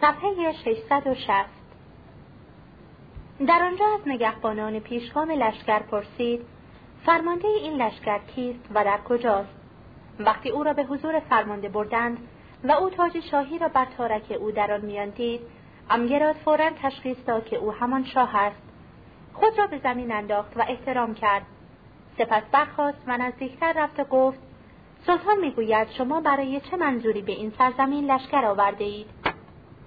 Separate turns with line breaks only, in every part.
صفحه 660 در آنجا از نگهبانان پیشگام لشکر پرسید فرمانده این لشکر کیست و در کجاست؟ وقتی او را به حضور فرمانده بردند و او تاج شاهی را بر تارک او در آن میان دید امگراد فورا تشخیص داد که او همان شاه است. خود را به زمین انداخت و احترام کرد. سپس برخاست و نزدیکتر رفت و گفت سلطان می‌گوید شما برای چه منظوری به این سرزمین لشکر آورده اید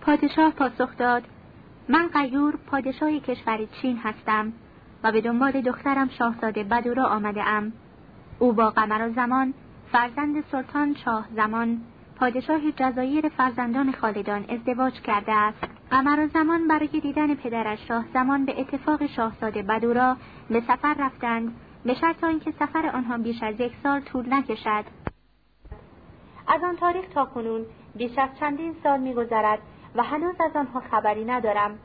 پادشاه پاسخ داد من قیور پادشاه کشور چین هستم و به دنبال دخترم شاهزاده بدورا آمده ام. او با قمر زمان فرزند سلطان شاه زمان پادشاه جزایر فرزندان خالدان ازدواج کرده است قمر زمان برای دیدن پدرش شاه زمان به اتفاق شاهزاده بدورا به سفر رفتند به شرط اینکه سفر آنها بیش از یک سال طول نکشد از آن تاریخ تا کنون بیش از چندین سال میگذرد و هنوز از آنها خبری ندارم.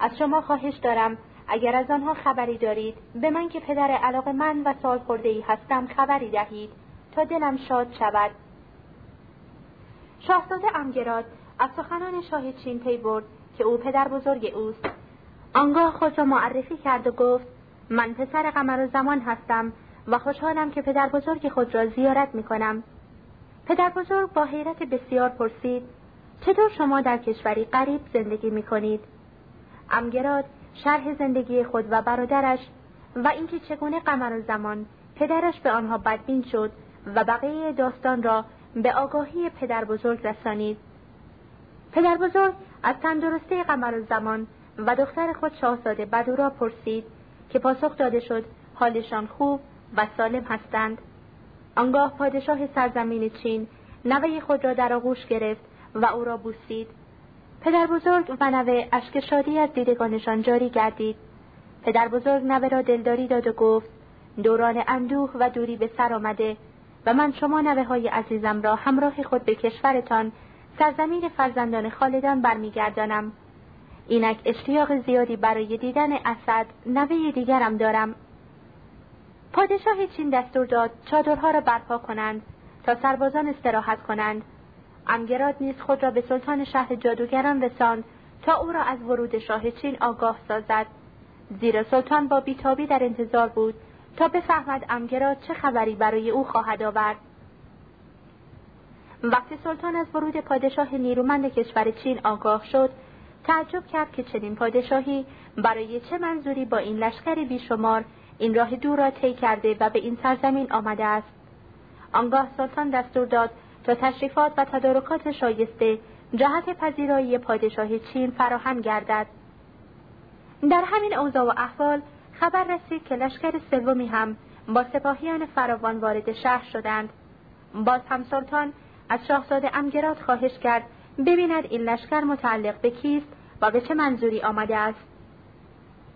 از شما خواهش دارم اگر از آنها خبری دارید به من که پدر علاقه من و سال خورده ای هستم خبری دهید تا دلم شاد شود. شاهزاده امگراد از سخنان شاه چین پی برد که او پدر بزرگ اوست. آنگاه خود را معرفی کرد و گفت من پسر قمر و زمان هستم و خوشحالم که پدر بزرگ خود را زیارت می کنم. پدر بزرگ با حیرت بسیار پرسید چطور شما در کشوری غریب زندگی می کنید؟ امگراد شرح زندگی خود و برادرش و اینکه چگونه قمر زمان پدرش به آنها بدبین شد و بقیه داستان را به آگاهی پدر بزرگ رسانید. پدر بزرگ از تندرستی قمر زمان و دختر خود شاهزاده بدورا پرسید که پاسخ داده شد حالشان خوب و سالم هستند. آنگاه پادشاه سرزمین چین نوه خود را در آغوش گرفت و او را بوسید. پدر بزرگ و نوه اشک شادی از دیدگانشان جاری گردید. پدر بزرگ نوه را دلداری داد و گفت دوران اندوه و دوری به سر آمده و من شما نوه های عزیزم را همراه خود به کشورتان سرزمین فرزندان خالدان برمیگردانم اینک اشتیاق زیادی برای دیدن اسد نوه دیگرم دارم پادشاه چین دستور داد چادرها را برپا کنند تا سربازان استراحت کنند امگراد نیز خود را به سلطان شهر جادوگران رساند تا او را از ورود شاه چین آگاه سازد. زیرا سلطان با بیتابی در انتظار بود تا بفهمد امگراد چه خبری برای او خواهد آورد. وقتی سلطان از ورود پادشاه نیرومند کشور چین آگاه شد تعجب کرد که چنین پادشاهی برای چه منظوری با این لشکر بیشمار این راه دور را طی کرده و به این سرزمین آمده است. آنگاه سلطان دستور داد تا تشریفات و تدارکات شایسته جهت پذیرایی پادشاه چین فراهم گردد. در همین اوضاع و احوال خبر رسید که لشکر سومی هم با سپاهیان فراوان وارد شهر شدند. باز هم سلطان از شاهزاده امگراد خواهش کرد ببیند این لشکر متعلق به کیست و به چه منظوری آمده است.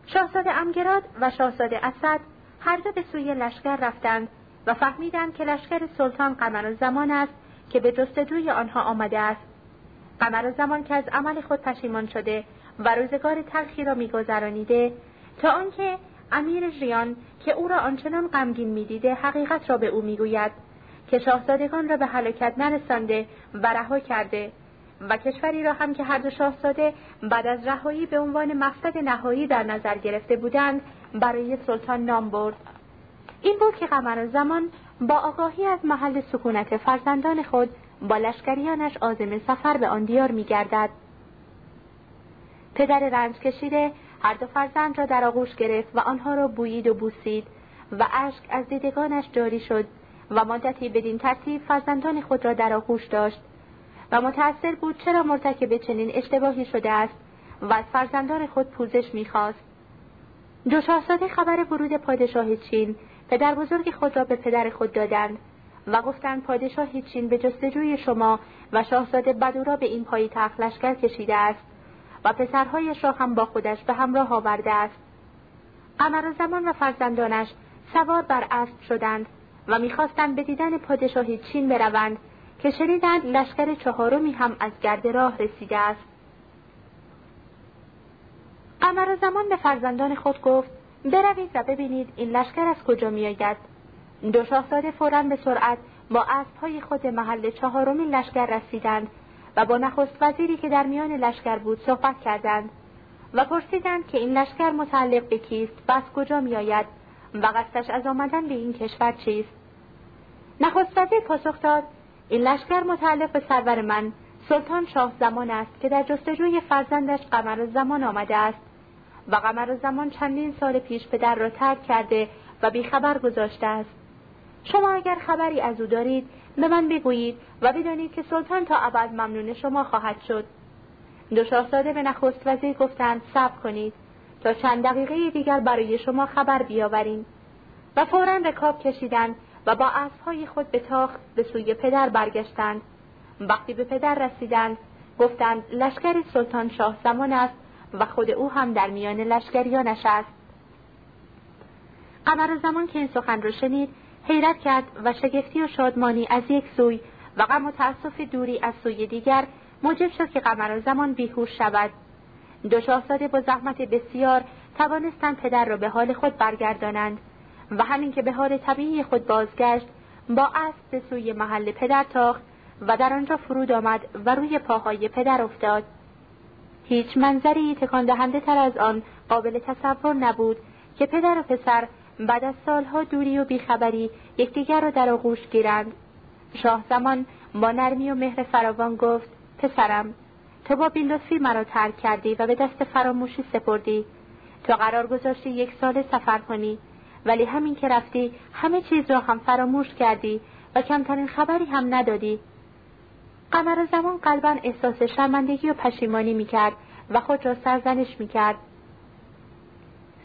شاهزاده امگراد و شاهزاده اسد هر دو به سوی لشکر رفتند و فهمیدند که لشکر سلطان قمر زمان است که به جستجوی آنها آمده است. قمر زمان که از عمل خود پشیمان شده و روزگار تلخی را میگذرانیده تا آنکه امیر ژیان که او را آنچنان غمگین می‌دیده حقیقت را به او می‌گوید که شاهزادگان را به هلاکت نرسانده و رها کرده و کشوری را هم که هر دو شاهزاده بعد از رهایی به عنوان مقصد نهایی در نظر گرفته بودند برای سلطان نام برد. این بود که قمر زمان با آگاهی از محل سکونت فرزندان خود با لشکریانش آزم سفر به آن دیار میگردد. پدر رنج کشیده هر دو فرزند را در آغوش گرفت و آنها را بویید و بوسید و اشک از دیدگانش جاری شد و مدتی بدین ترتیب فرزندان خود را در آغوش داشت. و متأثر بود چرا مرتکب چنین اشتباهی شده است و از فرزندان خود پوزش می‌خواست. دو شاهزاده خبر ورود پادشاه چین پدر بزرگ خود را به پدر خود دادند و گفتند پادشاه چین به جستجوی شما و شاهزاده بدورا به این پایی لشکر کشیده است و پسرهایش را هم با خودش به همراه آورده است. قمر زمان و فرزندانش سوار بر اسب شدند و می‌خواستند به دیدن پادشاه چین بروند که شنیدند لشکر چهارمی هم از گرد راه رسیده است. قمر زمان به فرزندان خود گفت بروید و ببینید این لشکر از کجا میآید. دو شاهزاده فورا به سرعت با اسبهای خود محل چهارمین لشکر رسیدند و با نخست وزیری که در میان لشکر بود صحبت کردند و پرسیدند که این لشکر متعلق به کیست و از کجا میآید و قصدش از آمدن به این کشور چیست. نخست وزیر پاسخ داد این لشکر متعلق به سرور من سلطان شاه زمان است که در جستجوی فرزندش قمر زمان آمده است. و قمر زمان چندین سال پیش پدر را ترک کرده و بیخبر گذاشته است. شما اگر خبری از او دارید به من بگویید و بدانید که سلطان تا ابد ممنون شما خواهد شد. دو شاهزاده به نخست وزیر گفتند صبر کنید. تا چند دقیقه دیگر برای شما خبر بیاوریم. و فورا رکاب کشیدند و با اسبهای خود به تاخت به سوی پدر برگشتند. وقتی به پدر رسیدند گفتند لشکر سلطان شاه زمان است و خود او هم در میان لشکریانش است. قمر زمان که این سخن را شنید حیرت کرد و شگفتی و شادمانی از یک سوی و غم و تأسف دوری از سوی دیگر موجب شد که قمر زمان بیهوش شود. دو شاهزاده با زحمت بسیار توانستند پدر را به حال خود برگردانند و همین که به حال طبیعی خود بازگشت با اسب به سوی محل پدر تاخت و در آنجا فرود آمد و روی پاهای پدر افتاد. هیچ منظری تکان دهنده تر از آن قابل تصور نبود که پدر و پسر بعد از سالها دوری و بیخبری یکدیگر را در آغوش گیرند. شاه زمان با نرمی و مهر فراوان گفت پسرم تو با بیلطفی مرا ترک کردی و به دست فراموشی سپردی. تو قرار گذاشتی یک سال سفر کنی ولی همین که رفتی همه چیز را هم فراموش کردی و کمترین خبری هم ندادی. قمر زمان قلبا احساس شرمندگی و پشیمانی می‌کرد و خود را سرزنش می‌کرد.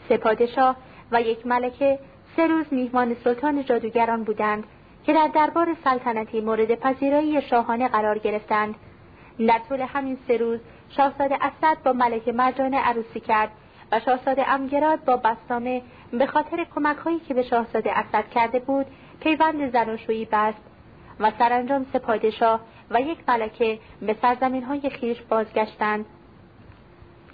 سه و یک ملکه سه روز میهمان سلطان جادوگران بودند که در دربار سلطنتی مورد پذیرایی شاهانه قرار گرفتند. در طول همین سه روز شاهزاده اسد با ملکه مرجانه عروسی کرد و شاهزاده امگراد با بستامه به خاطر کمک هایی که به شاهزاده اسد کرده بود پیوند زناشویی بست. و سرانجام سه پادشاه و یک ملکه به سرزمین های خیش بازگشتند.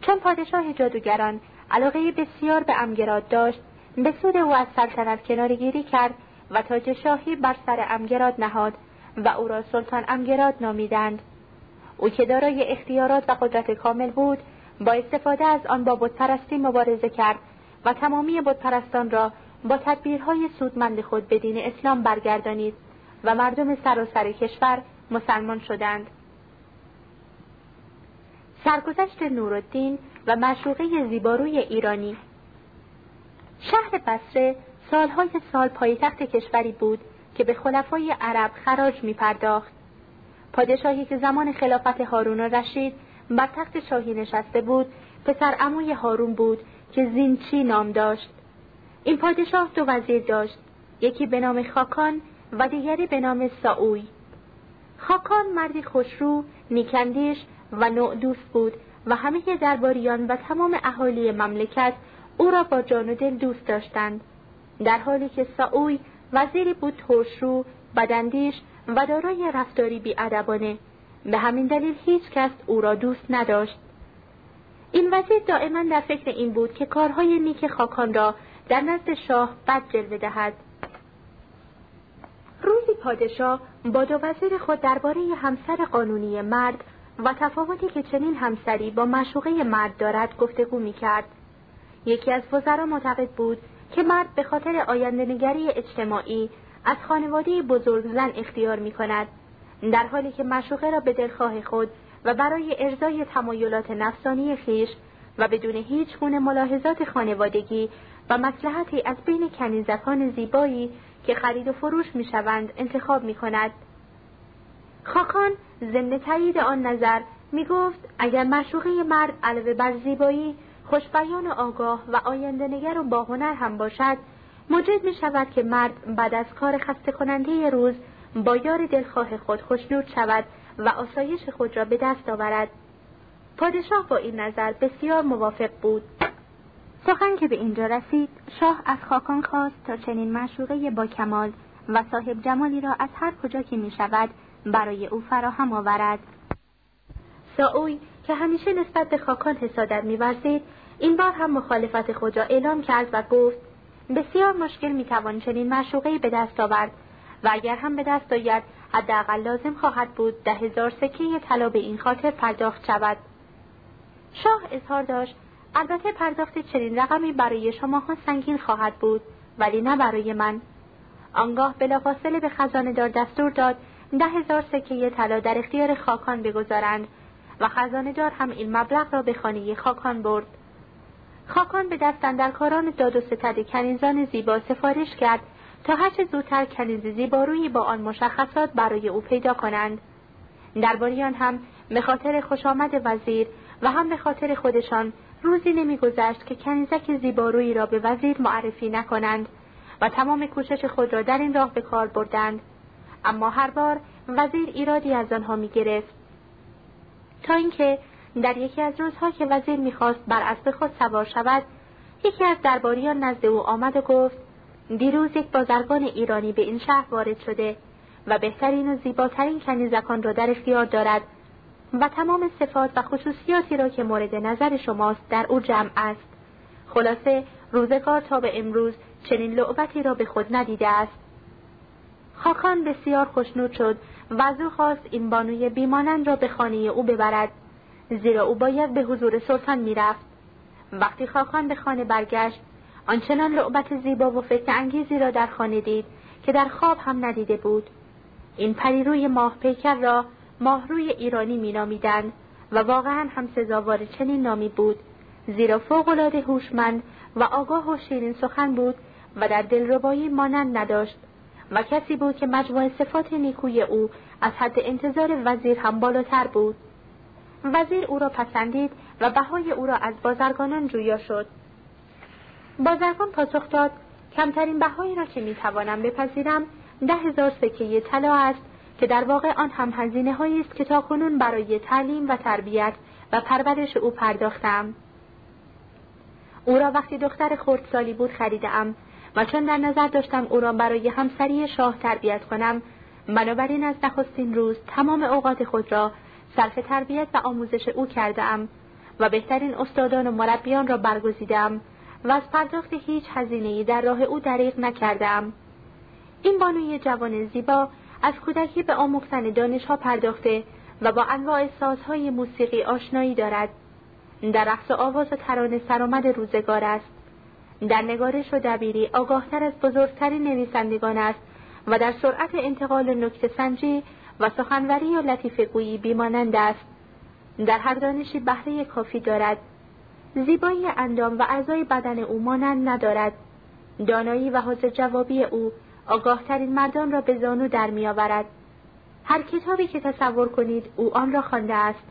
چون پادشاه جادوگران علاقه بسیار به امگراد داشت به سود او از سلطنت کنارگیری کرد و تاج شاهی بر سر امگراد نهاد و او را سلطان امگراد نامیدند. او که دارای اختیارات و قدرت کامل بود با استفاده از آن با بتپرستی مبارزه کرد و تمامی بتپرستان را با تدبیرهای سودمند خود به دین اسلام برگردانید. و مردم سراسر کشور مسلمان شدند. سرگذشت نورالدین و مشروقه زیباروی ایرانی. شهر بسره سالهای سال پایتخت کشوری بود که به خلفای عرب خراج می پرداخت. پادشاهی که زمان خلافت هارون رشید بر تخت شاهی نشسته بود پسر اموی هارون بود که زینچی نام داشت. این پادشاه دو وزیر داشت. یکی به نام خاکان و دیگری به نام ساوی. خاکان مردی خوشرو نیکندیش و نوع دوست بود و همه درباریان و تمام اهالی مملکت او را با جان و دل دوست داشتند. در حالی که ساوی وزیری بود ترشرو بدندیش و دارای رفتاری بیادبانه به همین دلیل هیچ کس او را دوست نداشت. این وزیر دائما در فکر این بود که کارهای نیک خاکان را در نزد شاه بد جلوه دهد. پادشاه با دو وزیر خود درباره همسر قانونی مرد و تفاوتی که چنین همسری با مشوقه مرد دارد گفتگو می کرد. یکی از وزرا معتقد بود که مرد به خاطر نگری اجتماعی از خانواده بزرگ زن اختیار می کند در حالی که مشوقه را به دلخواه خود و برای ارزای تمایلات نفسانی خیش و بدون هیچ گونه ملاحظات خانوادگی و مسلحتی از بین کنیزکان زیبایی که خرید و فروش می شوند انتخاب می کند. خاکان ضمن تایید آن نظر می گفت اگر مشوقه مرد علاوه بر زیبایی خوشبیان آگاه و آینده نگر و با هنر هم باشد موجب می شود که مرد بعد از کار خسته کننده روز با یار دلخواه خود خوشنود شود و آسایش خود را به دست آورد پادشاه با این نظر بسیار موافق بود سخن که به اینجا رسید شاه از خاکان خواست تا چنین مشوقه با کمال و صاحب جمالی را از هر کجا که می شود برای او فراهم آورد. ساوی که همیشه نسبت به خاکان حسادت میورزید این بار هم مخالفت خود را اعلام کرد و گفت بسیار مشکل می‌توان چنین مشوقهای به دست آورد و اگر هم به دست آید حداقل لازم خواهد بود ده هزار سکه طلا به این خاطر پرداخت شود. شاه اظهار داشت البته پرداخت چنین رقمی برای شماها سنگین خواهد بود ولی نه برای من. آنگاه بلافاصله به خزانه دار دستور داد ده هزار سکه طلا در اختیار خاکان بگذارند و خزانه دار هم این مبلغ را به خانه خاکان برد. خاکان به دست در کاران داد و ستد کنیزان زیبا سفارش کرد تا هرچه زودتر کنیز زیبارویی با آن مشخصات برای او پیدا کنند. درباریان هم به خاطر خوش آمد وزیر و هم به خاطر خودشان روزی نمیگذشت که کنیزک زیبارویی را به وزیر معرفی نکنند و تمام کوشش خود را در این راه به کار بردند. اما هر بار وزیر ایرادی از آنها می گرفت تا اینکه در یکی از روزها که وزیر می‌خواست بر اسب خود سوار شود یکی از درباریان نزد او آمد و گفت دیروز یک بازرگان ایرانی به این شهر وارد شده و بهترین و زیباترین کنیزکان را در اختیار دارد. و تمام صفات و خصوصیاتی را که مورد نظر شماست در او جمع است. خلاصه روزگار تا به امروز چنین لعبتی را به خود ندیده است. خاکان بسیار خوشنود شد و از او خواست این بانوی بیمانند را به خانه او ببرد زیرا او باید به حضور سلطان می‌رفت. وقتی خاکان به خانه برگشت آنچنان لعبت زیبا و فتن انگیزی را در خانه دید که در خواب هم ندیده بود. این پریروی ماه پیکر را ماهروی ایرانی مینامیدند و واقعا هم سزاوار چنین نامی بود. زیرا فوقالعاده هوشمند و آگاه و شیرین سخن بود و در دلربایی مانند نداشت. و کسی بود که مجموع صفات نیکوی او از حد انتظار وزیر هم بالاتر بود. وزیر او را پسندید و بهای او را از بازرگانان جویا شد. بازرگان پاسخ داد کمترین بهایی را که می‌توانم بپذیرم ده هزار سکه طلا است که در واقع آن هم هزینه هایی است که تاکنون برای تعلیم و تربیت و پرورش او پرداختم. او را وقتی دختر خردسالی بود خریدم و چون در نظر داشتم او را برای همسری شاه تربیت کنم بنابراین از نخستین روز تمام اوقات خود را صرف تربیت و آموزش او کردم و بهترین استادان و مربیان را برگزیدم و از پرداخت هیچ هزینهای در راه او دریغ نکردم این بانوی جوان زیبا از کودکی به آموختن دانشها پرداخته و با انواع سازهای موسیقی آشنایی دارد. در رقص و آواز و ترانه سرآمد روزگار است. در نگارش و دبیری آگاهتر از بزرگترین نویسندگان است و در سرعت انتقال نکته سنجی و سخنوری و لطیفه گویی بیمانند است. در هر دانشی بهره کافی دارد. زیبایی اندام و اعضای بدن او مانند ندارد. دانایی و حاضر جوابی او آگاهترین مردان را به زانو در میآورد. هر کتابی که تصور کنید او آن را خوانده است.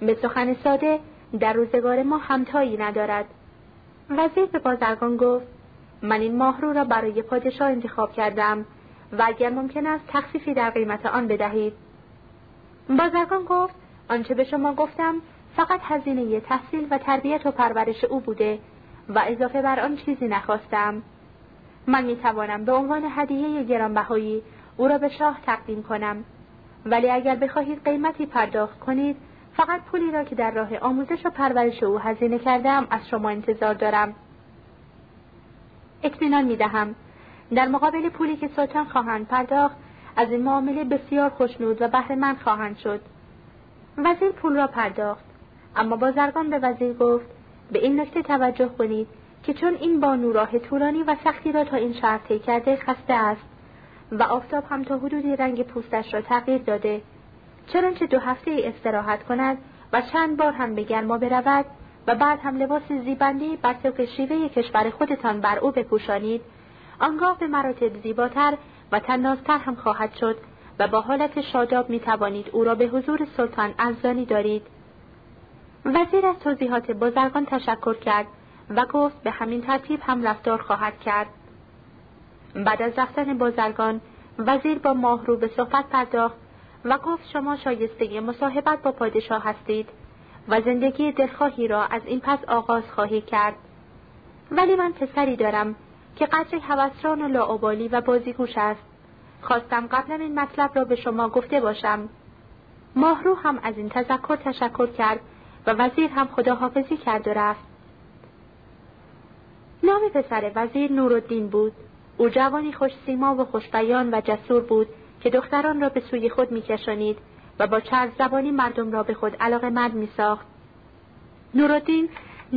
به سخن ساده در روزگار ما همتایی ندارد. وزیر به بازرگان گفت من این ماهرو را برای پادشاه انتخاب کردم و اگر ممکن است تخفیفی در قیمت آن بدهید. بازرگان گفت آنچه به شما گفتم فقط هزینه تحصیل و تربیت و پرورش او بوده و اضافه بر آن چیزی نخواستم. من می توانم به عنوان هدیه گرانبهایی او را به شاه تقدیم کنم. ولی اگر بخواهید قیمتی پرداخت کنید فقط پولی را که در راه آموزش و پرورش او هزینه کردم از شما انتظار دارم. اطمینان می دهم در مقابل پولی که سلطان خواهند پرداخت از این معامله بسیار خوشنود و بهرهمند خواهند شد. وزیر پول را پرداخت. اما بازرگان به وزیر گفت به این نکته توجه کنید. که چون این بانو راه طولانی و سختی را تا این شهر طی کرده خسته است و آفتاب هم تا حدودی رنگ پوستش را تغییر داده. چنانچه دو هفته استراحت کند و چند بار هم به گرما برود و بعد هم لباس زیبندی بر طبق شیوه کشور خودتان بر او بپوشانید آنگاه به مراتب زیباتر و تنازتر هم خواهد شد و با حالت شاداب می توانید او را به حضور سلطان ارزانی دارید. وزیر از توضیحات بزرگان تشکر کرد. و گفت به همین ترتیب هم رفتار خواهد کرد. بعد از رفتن بازرگان وزیر با ماهرو به صحبت پرداخت و گفت شما شایسته مصاحبت با پادشاه هستید و زندگی دلخواهی را از این پس آغاز خواهی کرد. ولی من پسری دارم که قدری هوسران و لاعبالی و بازیگوش است. خواستم قبلا این مطلب را به شما گفته باشم. ماهرو هم از این تذکر تشکر کرد و وزیر هم خداحافظی کرد و رفت. نام پسر وزیر نورالدین بود او جوانی خوش سیما و خوشبیان و جسور بود که دختران را به سوی خود میکشانید و با چرز زبانی مردم را به خود علاقه مند می ساخت. نورالدین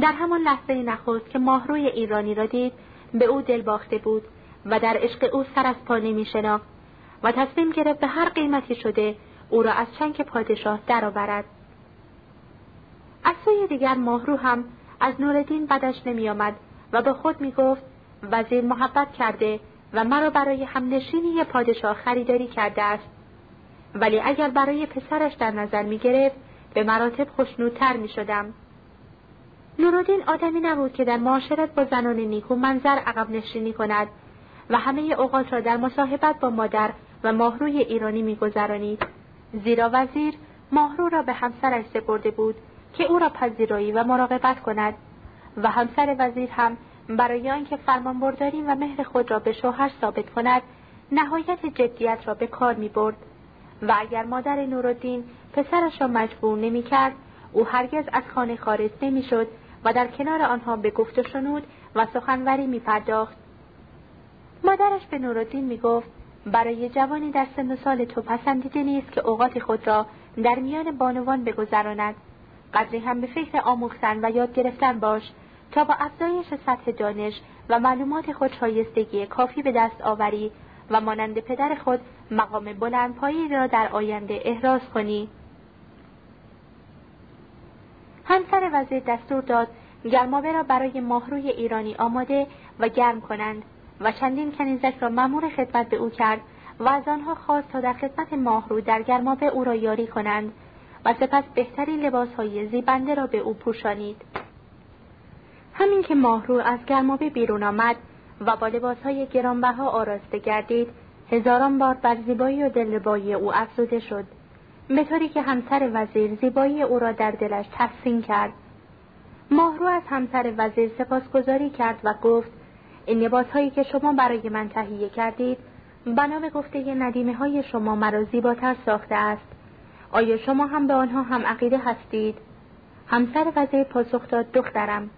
در همان لحظه نخست که ماهروی ایرانی را دید به او دل باخته بود و در عشق او سر از پا نمی و تصمیم گرفت به هر قیمتی شده او را از چنگ پادشاه درآورد. از سوی دیگر ماهرو هم از نورالدین بدش نمیآمد و به خود می گفت وزیر محبت کرده و مرا برای همنشینی پادشاه خریداری کرده است. ولی اگر برای پسرش در نظر می گرفت به مراتب خوشنودتر می شدم. نورالدین آدمی نبود که در معاشرت با زنان نیکو منظر عقب نشینی کند و همه اوقات را در مصاحبت با مادر و ماهروی ایرانی میگذرانید. زیرا وزیر ماهرو را به همسرش سپرده بود که او را پذیرایی و مراقبت کند. و همسر وزیر هم برای آنکه فرمانبرداری و مهر خود را به شوهر ثابت کند نهایت جدیت را به کار می برد و اگر مادر نورالدین پسرش را مجبور نمی کرد او هرگز از خانه خارج نمی شد و در کنار آنها به گفت و شنود و سخنوری می پرداخت. مادرش به نورالدین می گفت برای جوانی در سن و سال تو پسندیده نیست که اوقات خود را در میان بانوان بگذراند قدری هم به فکر آموختن و یاد گرفتن باش تا با افزایش سطح دانش و معلومات خود شایستگی کافی به دست آوری و مانند پدر خود مقام بلندپایی را در آینده احراز کنی. همسر وزیر دستور داد گرمابه را برای ماهروی ایرانی آماده و گرم کنند و چندین کنیزک را مأمور خدمت به او کرد و از آنها خواست تا در خدمت ماهرو در گرمابه او را یاری کنند. و سپس بهترین لباسهای زیبنده را به او پوشانید. همین که ماهرو از گرمابه بیرون آمد و با لباسهای گرانبها آراسته گردید هزاران بار بر زیبایی و دلربایی او افزوده شد به طوری که همسر وزیر زیبایی او را در دلش تحسین کرد. ماهرو از همسر وزیر سپاسگزاری کرد و گفت این لباسهایی که شما برای من تهیه کردید بنا به گفته ندیمه های شما مرا زیباتر ساخته است. آیا شما هم به آنها هم عقیده هستید؟ همسر وزیر پاسخ داد دخترم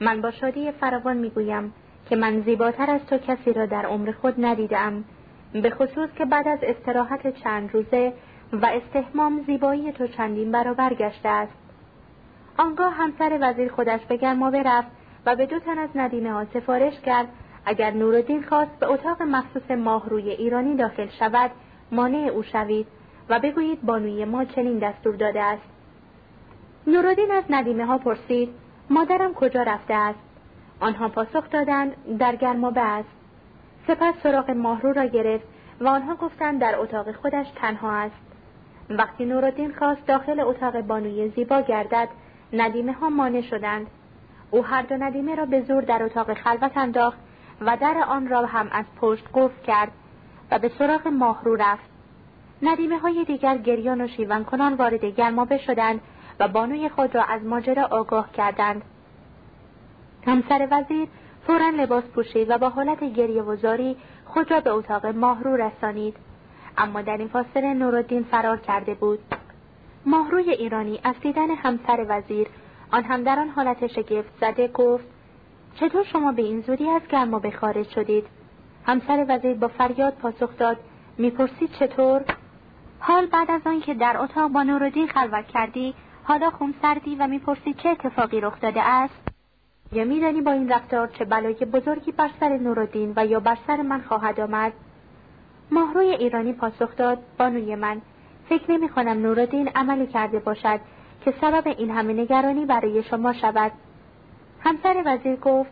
من با شادی فراوان می‌گویم که من زیباتر از تو کسی را در عمر خود ندیدم به خصوص که بعد از استراحت چند روزه و استحمام زیبایی تو چندین برابر گشته است. آنگاه همسر وزیر خودش به گرمابه رفت و به دو تن از ندیمه ها سفارش کرد اگر نورالدین خواست به اتاق مخصوص ماهروی ایرانی داخل شود مانع او شوید. و بگویید بانوی ما چنین دستور داده است. نورالدین از ندیمه ها پرسید مادرم کجا رفته است؟ آنها پاسخ دادند در گرمابه است سپس سراغ ماهرو را گرفت و آنها گفتند در اتاق خودش تنها است. وقتی نورالدین خواست داخل اتاق بانوی زیبا گردد ندیمه ها مانع شدند. او هر دو ندیمه را به زور در اتاق خلوت انداخت و در آن را هم از پشت قفل کرد و به سراغ ماهرو رفت. ندیمه های دیگر گریان و شیون کنان وارد گرمابه شدند و بانوی خود را از ماجرا آگاه کردند. همسر وزیر فورا لباس پوشید و با حالت گریه و زاری خود را به اتاق ماهرو رسانید. اما در این فاصله نورالدین فرار کرده بود. ماهروی ایرانی از دیدن همسر وزیر آن هم در آن حالت شگفت زده گفت چطور شما به این زودی از گرما خارج شدید؟ همسر وزیر با فریاد پاسخ داد می‌پرسید چطور؟ حال بعد از آنکه در اتاق با نورالدین خلوت کردی حالا خون سردی و می‌پرسی چه اتفاقی رخ داده است؟ یا میدانی با این رفتار چه بلای بزرگی بر سر نورالدین و یا بر سر من خواهد آمد؟ ماهروی ایرانی پاسخ داد بانوی من فکر نمی کنم نورالدین عملی کرده باشد که سبب این همه نگرانی برای شما شود. همسر وزیر گفت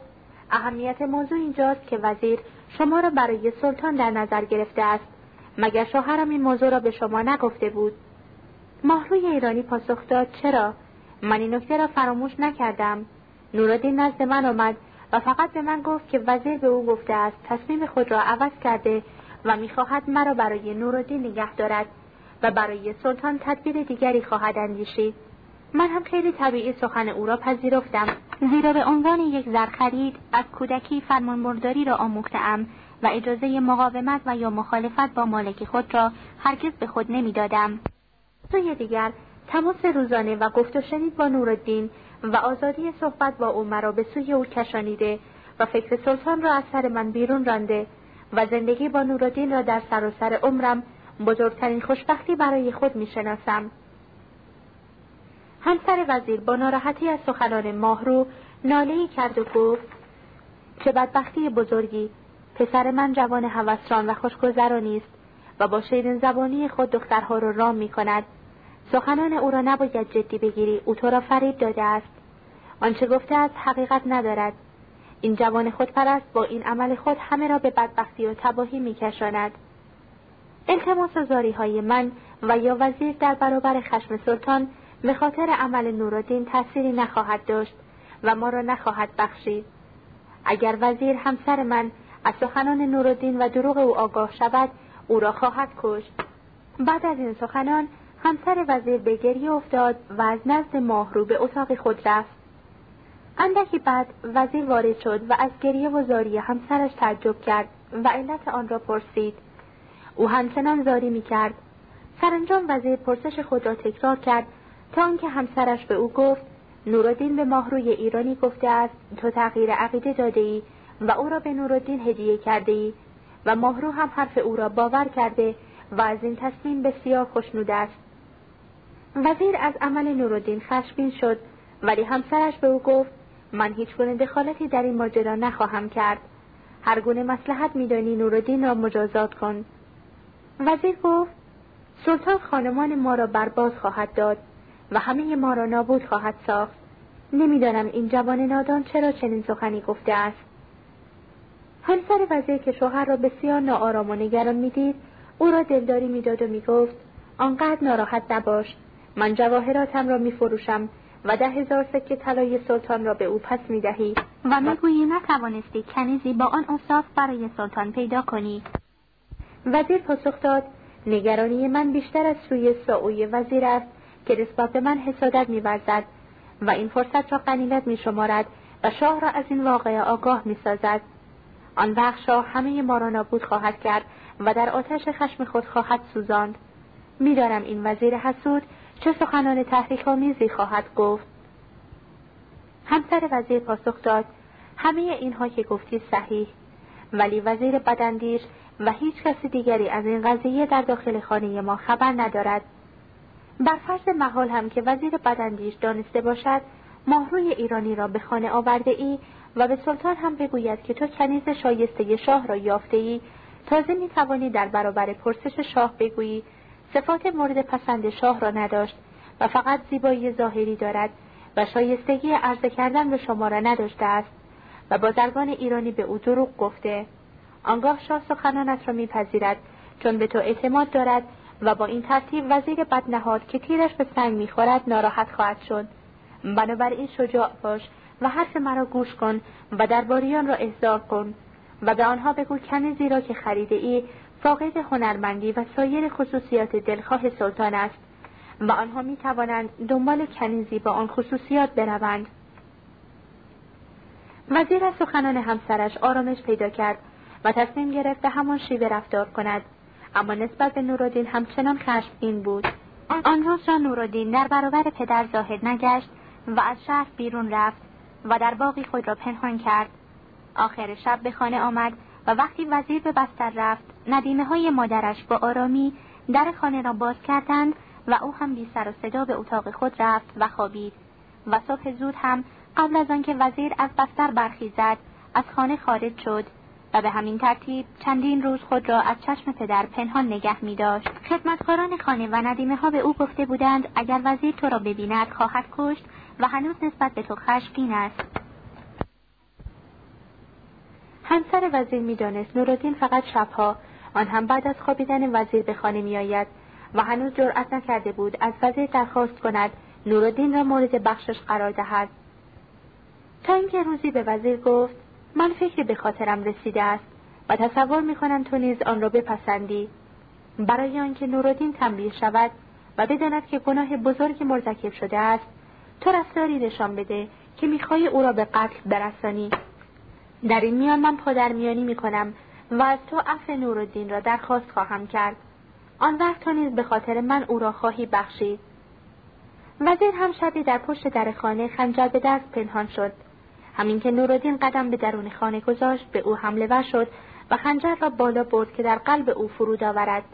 اهمیت موضوع اینجاست که وزیر شما را برای سلطان در نظر گرفته است. مگر شوهرم این موضوع را به شما نگفته بود؟ ماهروی ایرانی پاسخ داد چرا؟ من این نکته را فراموش نکردم. نورالدین نزد من آمد و فقط به من گفت که وزیر به او گفته است تصمیم خود را عوض کرده و می‌خواهد مرا برای نورالدین نگه دارد و برای سلطان تدبیر دیگری خواهد اندیشید. من هم خیلی طبیعی سخن او را پذیرفتم زیرا به عنوان یک زرخرید از کودکی فرمانبرداری را آموختهام. و اجازه مقاومت و یا مخالفت با مالک خود را هرگز به خود نمی‌دادم. سوی دیگر تماس روزانه و گفت و شنید با نورالدین و آزادی صحبت با او مرا به سوی او کشانیده و فکر سلطان را از سر من بیرون رانده و زندگی با نورالدین را در سراسر عمرم بزرگترین خوشبختی برای خود می‌شناسم. همسر وزیر با ناراحتی از سخنان ماهرو نالهای کرد و گفت چه بدبختی بزرگی! پسر من جوان هوسران و خوشگذرانی است و با شیرین زبانی خود دخترها را رام می کند. سخنان او را نباید جدی بگیری او تو را فریب داده است. آنچه گفته است حقیقت ندارد. این جوان خودپرست با این عمل خود همه را به بدبختی و تباهی میکشاند التماس زاری های من و یا وزیر در برابر خشم سلطان به خاطر عمل نورالدین تأثیری نخواهد داشت و ما را نخواهد بخشید. اگر وزیر همسر من از سخنان نورالدین و دروغ او آگاه شود او را خواهد کشت. بعد از این سخنان همسر وزیر به گریه افتاد و از نزد ماهرو به اتاق خود رفت. اندکی بعد وزیر وارد شد و از گریه و زاری همسرش تعجب کرد و علت آن را پرسید. او همچنان زاری می کرد سرانجام وزیر پرسش خود را تکرار کرد. تا آنکه همسرش به او گفت نورالدین به ماهروی ایرانی گفته است تو تغییر عقیده داده ای و او را به نورالدین هدیه کرده ای و ماهرو هم حرف او را باور کرده و از این تصمیم بسیار خوشنود است. وزیر از عمل نورالدین خشمگین شد ولی همسرش به او گفت من هیچ گونه دخالتی در این ماجرا نخواهم کرد. هر گونه مسلحت میدانی نورالدین را مجازات کن. وزیر گفت سلطان خانمان ما را برباز خواهد داد و همه ما را نابود خواهد ساخت. نمی‌دانم این جوان نادان چرا چنین سخنی گفته است. همسر وزیر که شوهر را بسیار ناآرام و نگران می‌دید او را دلداری می‌داد و می‌گفت آنقدر ناراحت نباش من جواهراتم را میفروشم و ده هزار سکه طلای سلطان را به او پس می‌دهی. و می‌گویی نتوانستی کنیزی با آن اصاف برای سلطان پیدا کنی. وزیر پاسخ داد نگرانی من بیشتر از سوی ساوی وزیر است که نسبت به من حسادت میورزد و این فرصت را قنیمت میشمارد و شاه را از این واقعه آگاه می‌سازد. آن وقت شاه همه ما را نابود خواهد کرد و در آتش خشم خود خواهد سوزاند. می‌دانم این وزیر حسود چه سخنان تحریکآمیزی خواهد گفت. همسر وزیر پاسخ داد همه اینها که گفتی صحیح ولی وزیر بدندیش و هیچ کسی دیگری از این قضیه در داخل خانه ما خبر ندارد. بر فرض محال هم که وزیر بدندیش دانسته باشد ماهروی ایرانی را به خانه آورده ای و به سلطان هم بگوید که تو کنیز شایسته شاه را یافته ای تازه می توانی در برابر پرسش شاه بگویی. صفات مورد پسند شاه را نداشت و فقط زیبایی ظاهری دارد و شایستگی عرضه کردن به شما را نداشته است و بازرگان ایرانی به او دروغ گفته. آنگاه شاه سخنانت را میپذیرد چون به تو اعتماد دارد و با این ترتیب وزیر بدنهاد که تیرش به سنگ می‌خورد ناراحت خواهد شد. بنابراین شجاع باش و حرف مرا گوش کن و درباریان را احضار کن و به آنها بگو کنیزی را که خریده ای فاقد هنرمندی و سایر خصوصیات دلخواه سلطان است و آنها می توانند دنبال کنیزی با آن خصوصیات بروند. وزیر از سخنان همسرش آرامش پیدا کرد و تصمیم گرفت به همان شیوه رفتار کند. اما نسبت به نورالدین همچنان خشمگین بود. آن روز را نورالدین در برابر پدر ظاهر نگشت و از شهر بیرون رفت. و در باقی خود را پنهان کرد آخر شب به خانه آمد و وقتی وزیر به بستر رفت ندیمه های مادرش با آرامی در خانه را باز کردند و او هم بی سر و صدا به اتاق خود رفت و خوابید و صبح زود هم قبل از آنکه وزیر از بستر برخیزد از خانه خارج شد و به همین ترتیب چندین روز خود را از چشم پدر پنهان نگه می داشت. خدمتکاران خانه و ندیمه ها به او گفته بودند اگر وزیر تو را ببیند خواهد کشت و هنوز نسبت به تو خشمگین است. همسر وزیر می‌دانست نورالدین فقط شبها آن هم بعد از خوابیدن وزیر به خانه میآید و هنوز جرأت نکرده بود از وزیر درخواست کند نورالدین را مورد بخشش قرار دهد تا اینکه روزی به وزیر گفت من فکری به خاطرم رسیده است و تصور می‌کنم تو نیز آن را بپسندی برای آنکه نورالدین تنبیه شود و بداند که گناه بزرگی مرتکب شده است تو رفتاری نشان بده که می‌خوای او را به قتل برسانی. در این میان من پادرمیانی می‌کنم و از تو عفو نورالدین را درخواست خواهم کرد. آن وقت تو نیز به خاطر من او را خواهی بخشید. وزیر هم شبی در پشت در خانه خنجر به دست پنهان شد. همین که نورالدین قدم به درون خانه گذاشت به او حمله ور شد و خنجر را بالا برد که در قلب او فرود آورد.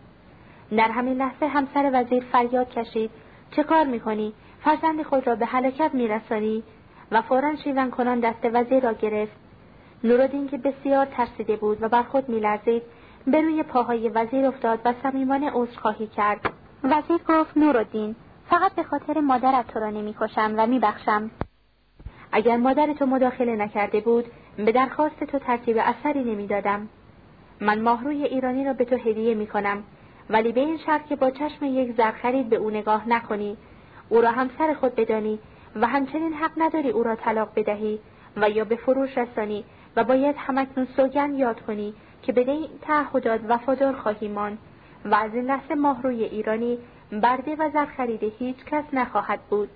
در همین لحظه همسر وزیر فریاد کشید. چه کار می‌کنی؟ فرزند خود را به هلاکت میرسانی و فورا شیون کنان دست وزیر را گرفت. نورالدین که بسیار ترسیده بود و بر خود میلرزید به روی پاهای وزیر افتاد و صمیمانه عذرخواهی کرد. وزیر گفت نورالدین فقط به خاطر مادرت تو را نمی‌کشم و میبخشم. اگر مادر تو مداخله نکرده بود به درخواست تو ترتیب اثری نمی‌دادم. من ماهروی ایرانی را به تو هدیه می‌کنم ولی به این شرط که با چشم یک زرخرید به او نگاه نکنی. او را همسر خود بدانی و همچنین حق نداری او را طلاق بدهی و یا به فروش رسانی و باید همکنون سوگن یاد کنی که به این تعهدات وفادار خواهی ماند و از این لحظه ماهروی ایرانی برده و زرخرید هیچ کس نخواهد بود.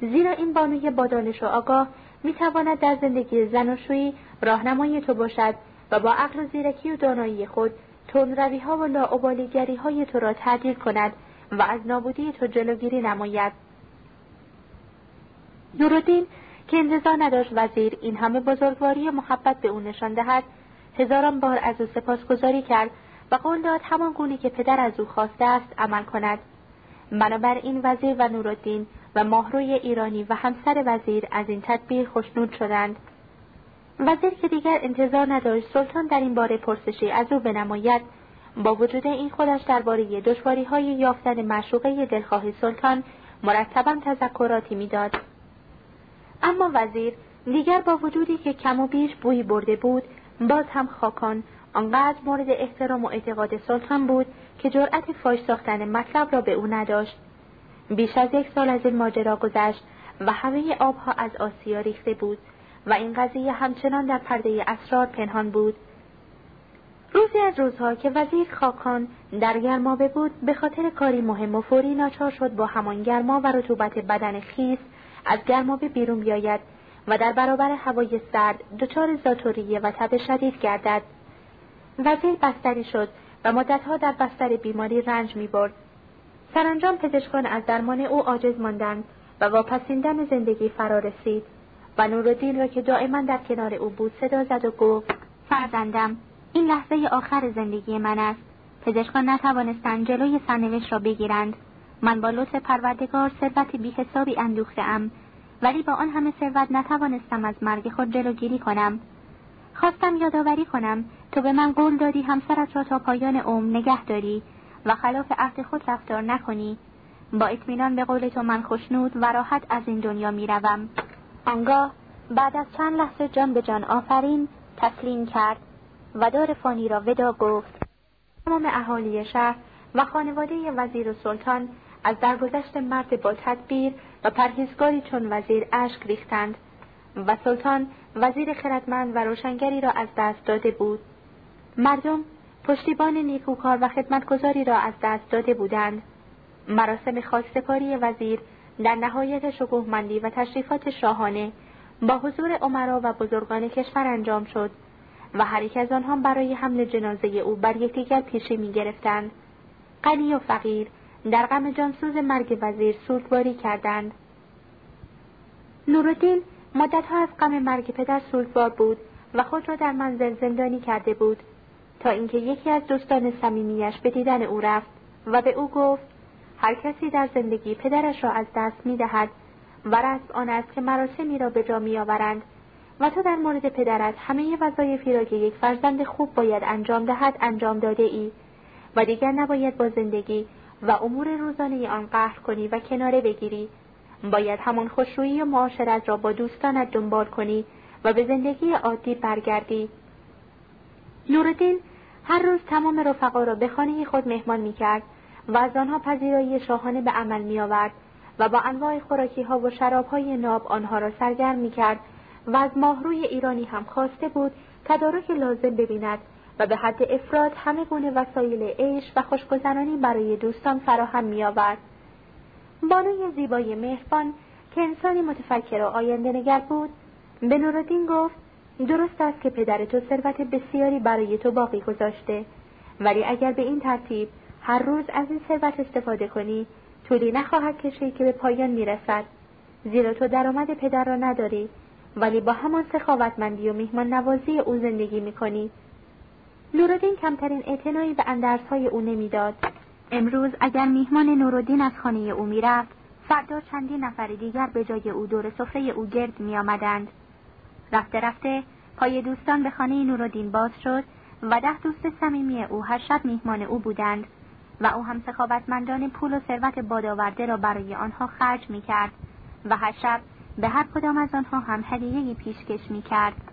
زیرا این بانوی با دانش و آگاه می تواند در زندگی زناشویی راهنمای تو باشد و با عقل و زیرکی و دانایی خود تندروی ها و لاعبالیگری های تو را تعدیل کند و از نابودی تو جلوگیری نماید. نورالدین که انتظار نداشت وزیر این همه بزرگواری محبت به او نشان دهد هزاران بار از او سپاسگزاری کرد و قول داد همان گونه که پدر از او خواسته است عمل کند. بنابراین وزیر و نورالدین و ماهروی ایرانی و همسر وزیر از این تدبیر خوشنود شدند. وزیر که دیگر انتظار نداشت سلطان در این باره پرسشی از او بنماید. با وجود این خودش درباره دشواری های یافتن معشوقه دلخواه سلطان مرتبا تذکراتی می‌داد. اما وزیر دیگر با وجودی که کم و بیش بوی برده بود باز هم خاکان آنقدر مورد احترام و اعتقاد سلطان بود که جرأت فاش ساختن مطلب را به او نداشت. بیش از یک سال از این ماجرا گذشت و همه آبها از آسیا ریخته بود و این قضیه همچنان در پرده اسرار پنهان بود. روزی از روزها که وزیر خاکان در گرمابه بود به خاطر کاری مهم و فوری ناچار شد با همان گرما و رطوبت بدن خیس از گرمابه بیرون بیاید و در برابر هوای سرد دچار زاتوریه و تب شدید گردد وزیر بستری شد و مدتها در بستر بیماری رنج می برد. سرانجام پزشکان از درمان او عاجز ماندند و واپسیندن زندگی فرا رسید و نورالدین را که دائما در کنار او بود صدا زد و گفت فرزندم این لحظه آخر زندگی من است. پزشکان نتوانستند جلوی سرنوشت را بگیرند. من با لطف پروردگار ثروت بی حسابی اندوخته ولی با آن همه ثروت نتوانستم از مرگ خود جلوگیری کنم. خواستم یادآوری کنم تو به من قول دادی همسرت را تا پایان عمر نگه داری و خلاف عهد خود رفتار نکنی. با اطمینان به قول تو من خوشنود و راحت از این دنیا می‌روم. آنگاه بعد از چند لحظه جان به جان آفرین تسلیم کرد. و دار فانی را ودا گفت تمام اهالی شهر و خانواده وزیر و سلطان از درگذشت مرد با تدبیر و پرهیزگاری چون وزیر اشک ریختند و سلطان وزیر خردمند و روشنگری را از دست داده بود. مردم پشتیبان نیکوکار و خدمتگذاری را از دست داده بودند. مراسم خواستکاری وزیر در نهایت شکوهمندی و تشریفات شاهانه با حضور عمرا و بزرگان کشور انجام شد. و هر یک از آنها برای حمل جنازه او بر یکدیگر پیشی می گرفتند. غنی و فقیر در غم جانسوز مرگ وزیر سوگواری کردند. نورالدین مدتها از غم مرگ پدر سوگوار بود و خود را در منزل زندانی کرده بود تا اینکه یکی از دوستان صمیمیاش به دیدن او رفت و به او گفت هر کسی در زندگی پدرش را از دست می دهد و رسم آن است که مراسمی را به جا می آورند و تو در مورد پدرت همه وظایفی را که یک فرزند خوب باید انجام دهد انجام داده ای و دیگر نباید با زندگی و امور روزانه آن قهر کنی و کناره بگیری. باید همان خوشرویی و معاشرت را با دوستانت دنبال کنی و به زندگی عادی برگردی. نوردین هر روز تمام رفقا را به خانه خود مهمان می کرد و از آنها پذیرایی شاهانه به عمل می آورد و با انواع خوراکی ها و شراب های ناب آنها را سرگرم می کرد و از ماهروی ایرانی هم خواسته بود تدارک لازم ببیند و به حد افراد همه گونه وسایل عیش و خوشگذرانی برای دوستان فراهم می آورد. بانوی زیبای مهربان که انسانی متفکر و آینده نگر بود به نورالدین گفت درست است که پدر تو ثروت بسیاری برای تو باقی گذاشته ولی اگر به این ترتیب هر روز از این ثروت استفاده کنی طولی نخواهد کشید که به پایان می‌رسد زیرا تو درآمد پدر را نداری ولی با همان سخاوتمندی و میهمان نوازی او زندگی می‌کنی نورالدین کمترین اعتنایی به اندرسهای او نمی‌داد امروز اگر میهمان نورالدین از خانه او می‌رفت فردا چندین نفر دیگر به جای او دور سفره او گرد می آمدند. رفته رفته پای دوستان به خانه نورالدین باز شد و ده دوست صمیمی او هر شب میهمان او بودند و او هم سخاوتمندان پول و ثروت بادآورده را برای آنها خرج می کرد و هر شب به هر کدام از آنها هم هدیهی پیشکش می کرد